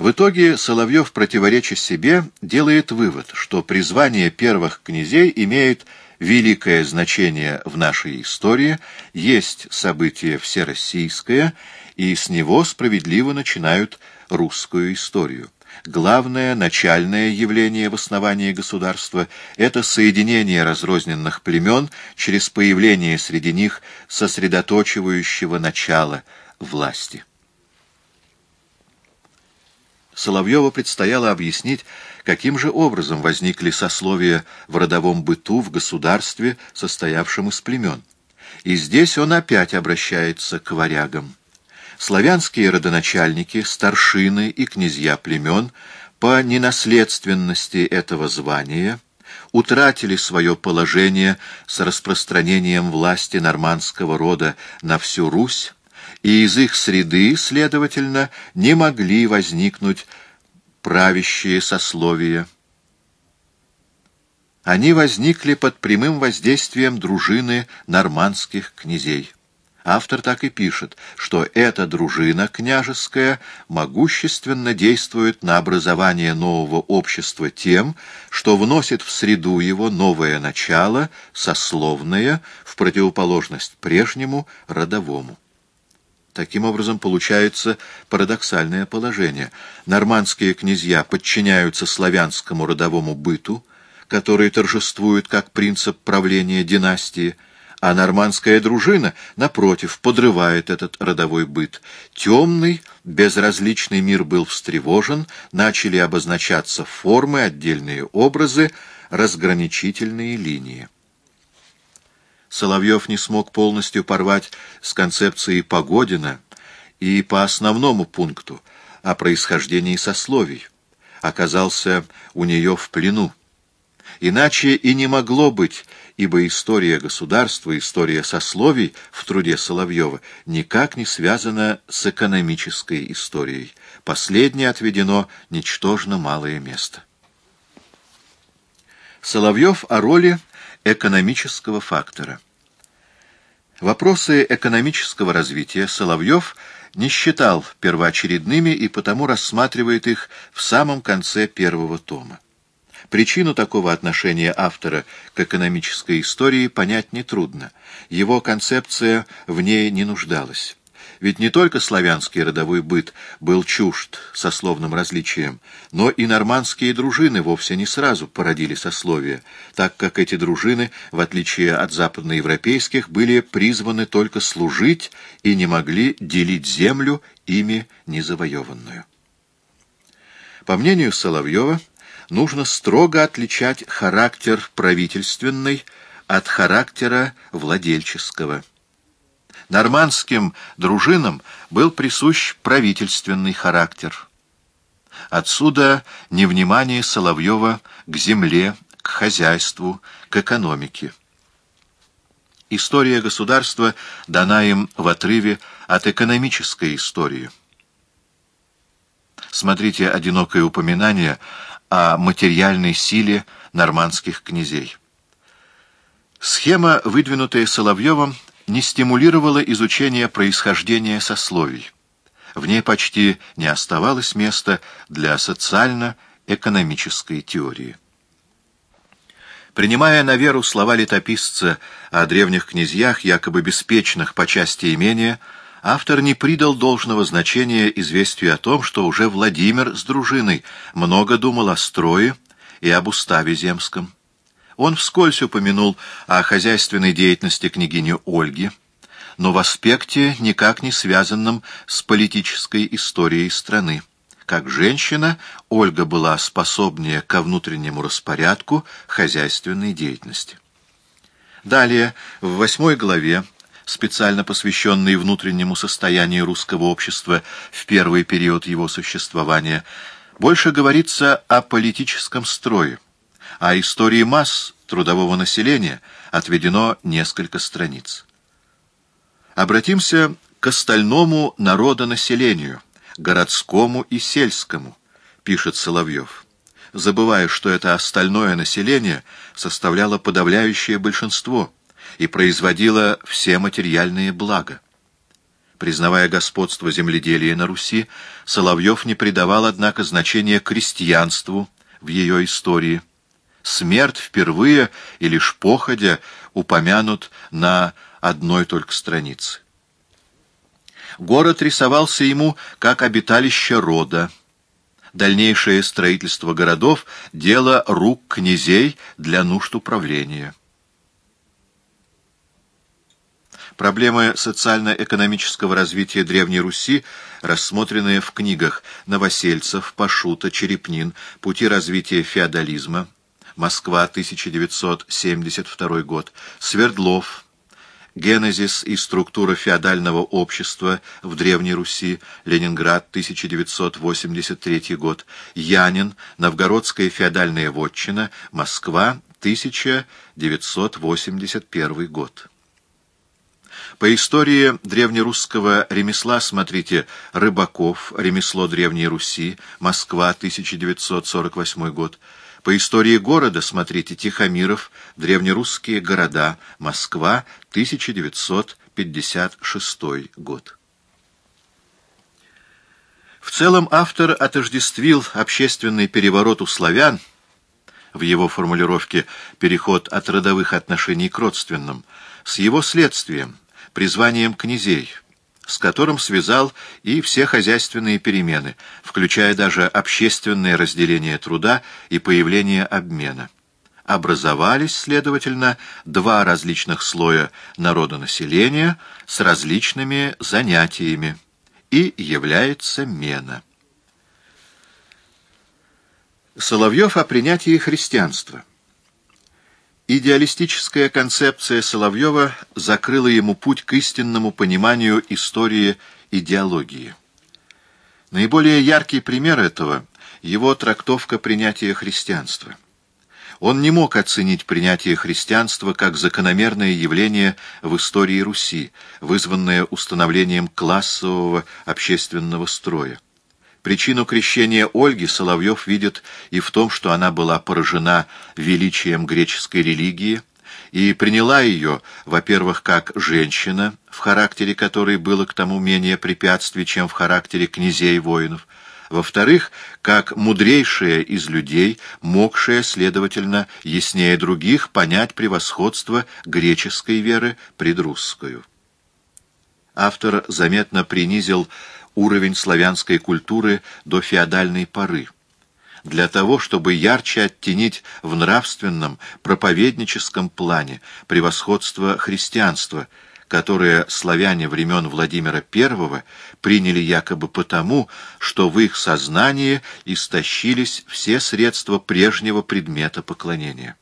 В итоге Соловьев, противореча себе, делает вывод, что призвание первых князей имеет великое значение в нашей истории, есть событие всероссийское, и с него справедливо начинают русскую историю. Главное, начальное явление в основании государства — это соединение разрозненных племен через появление среди них сосредоточивающего начала власти. Соловьеву предстояло объяснить, каким же образом возникли сословия в родовом быту в государстве, состоявшем из племен. И здесь он опять обращается к варягам. Славянские родоначальники, старшины и князья племен по ненаследственности этого звания утратили свое положение с распространением власти нормандского рода на всю Русь, и из их среды, следовательно, не могли возникнуть правящие сословия. Они возникли под прямым воздействием дружины нормандских князей. Автор так и пишет, что эта дружина княжеская могущественно действует на образование нового общества тем, что вносит в среду его новое начало, сословное, в противоположность прежнему родовому. Таким образом, получается парадоксальное положение. Нормандские князья подчиняются славянскому родовому быту, который торжествует как принцип правления династии, а нормандская дружина, напротив, подрывает этот родовой быт. Темный, безразличный мир был встревожен, начали обозначаться формы, отдельные образы, разграничительные линии. Соловьев не смог полностью порвать с концепцией Погодина и по основному пункту о происхождении сословий. Оказался у нее в плену. Иначе и не могло быть, ибо история государства, история сословий в труде Соловьева никак не связана с экономической историей. Последнее отведено ничтожно малое место. Соловьев о роли экономического фактора. Вопросы экономического развития Соловьев не считал первоочередными и потому рассматривает их в самом конце первого тома. Причину такого отношения автора к экономической истории понять нетрудно. Его концепция в ней не нуждалась. Ведь не только славянский родовой быт был чужд сословным различиям, но и нормандские дружины вовсе не сразу породили сословие, так как эти дружины, в отличие от западноевропейских, были призваны только служить и не могли делить землю, ими незавоеванную. По мнению Соловьева, нужно строго отличать характер правительственный от характера владельческого. Нормандским дружинам был присущ правительственный характер. Отсюда невнимание Соловьева к земле, к хозяйству, к экономике. История государства дана им в отрыве от экономической истории. Смотрите одинокое упоминание о материальной силе нормандских князей. Схема, выдвинутая Соловьевым, не стимулировала изучение происхождения сословий. В ней почти не оставалось места для социально-экономической теории. Принимая на веру слова летописца о древних князьях, якобы беспечных по части имения, автор не придал должного значения известию о том, что уже Владимир с дружиной много думал о строе и об уставе земском. Он вскользь упомянул о хозяйственной деятельности княгини Ольги, но в аспекте, никак не связанном с политической историей страны. Как женщина, Ольга была способнее ко внутреннему распорядку хозяйственной деятельности. Далее, в восьмой главе, специально посвященной внутреннему состоянию русского общества в первый период его существования, больше говорится о политическом строе, а истории масс трудового населения отведено несколько страниц. Обратимся к остальному народонаселению, городскому и сельскому, пишет Соловьев, забывая, что это остальное население составляло подавляющее большинство и производило все материальные блага. Признавая господство земледелия на Руси, Соловьев не придавал, однако, значения крестьянству в ее истории. Смерть впервые и лишь походя упомянут на одной только странице. Город рисовался ему как обиталище рода. Дальнейшее строительство городов — дело рук князей для нужд управления. Проблемы социально-экономического развития Древней Руси, рассмотренные в книгах Новосельцев, Пашута, Черепнин, «Пути развития феодализма», Москва, 1972 год, Свердлов, Генезис и структура феодального общества в Древней Руси, Ленинград, 1983 год, Янин, Новгородская феодальная вотчина, Москва, 1981 год. По истории древнерусского ремесла смотрите «Рыбаков. Ремесло Древней Руси. Москва. 1948 год». По истории города смотрите Тихомиров. Древнерусские города. Москва. 1956 год. В целом автор отождествил общественный переворот у славян в его формулировке «переход от родовых отношений к родственным» с его следствием – призванием князей, с которым связал и все хозяйственные перемены, включая даже общественное разделение труда и появление обмена. Образовались, следовательно, два различных слоя народонаселения с различными занятиями, и является мена. Соловьев о принятии христианства. Идеалистическая концепция Соловьева закрыла ему путь к истинному пониманию истории идеологии. Наиболее яркий пример этого — его трактовка принятия христианства. Он не мог оценить принятие христианства как закономерное явление в истории Руси, вызванное установлением классового общественного строя. Причину крещения Ольги Соловьев видит и в том, что она была поражена величием греческой религии и приняла ее, во-первых, как женщина, в характере которой было к тому менее препятствий, чем в характере князей и воинов, во-вторых, как мудрейшая из людей, могшая, следовательно, яснее других понять превосходство греческой веры пред русскую. Автор заметно принизил уровень славянской культуры до феодальной поры, для того, чтобы ярче оттенить в нравственном, проповедническом плане превосходство христианства, которое славяне времен Владимира I приняли якобы потому, что в их сознании истощились все средства прежнего предмета поклонения.